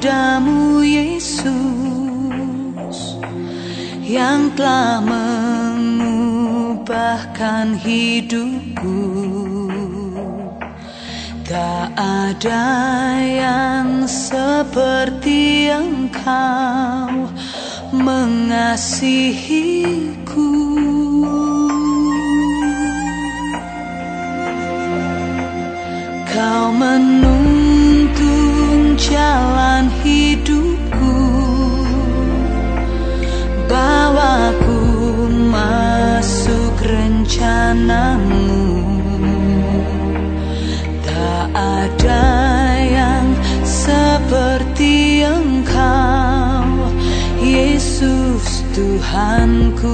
kepadamu Yesus yang telah mengubahkan hidupku. Tak ada yang seperti engkau mengasihiku. Tuhanku.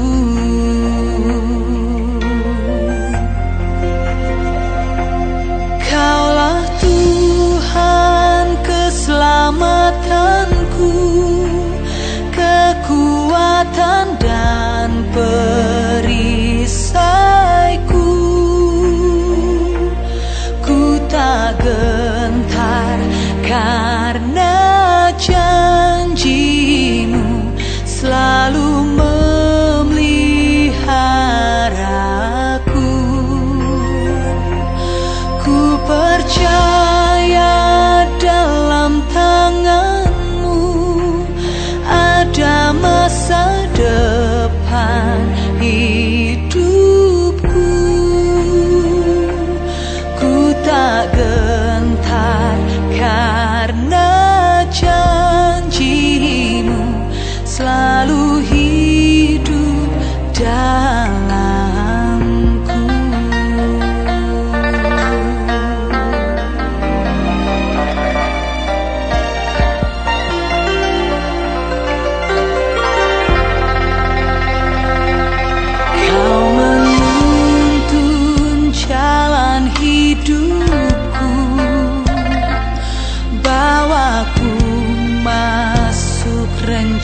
Keselamatanku Kekuatan dan perisaiku. Ku tak gentar karena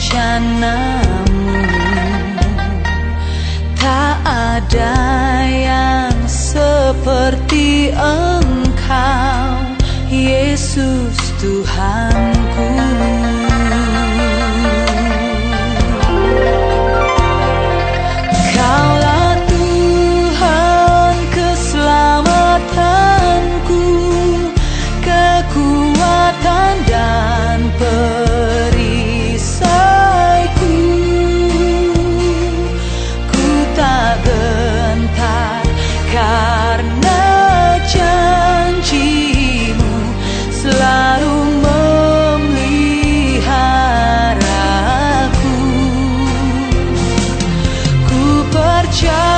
rencanamu Tak ada yang seperti engkau Yesus Tuhanku tak gentar karena janjimu Selalu memeliharaku Ku percaya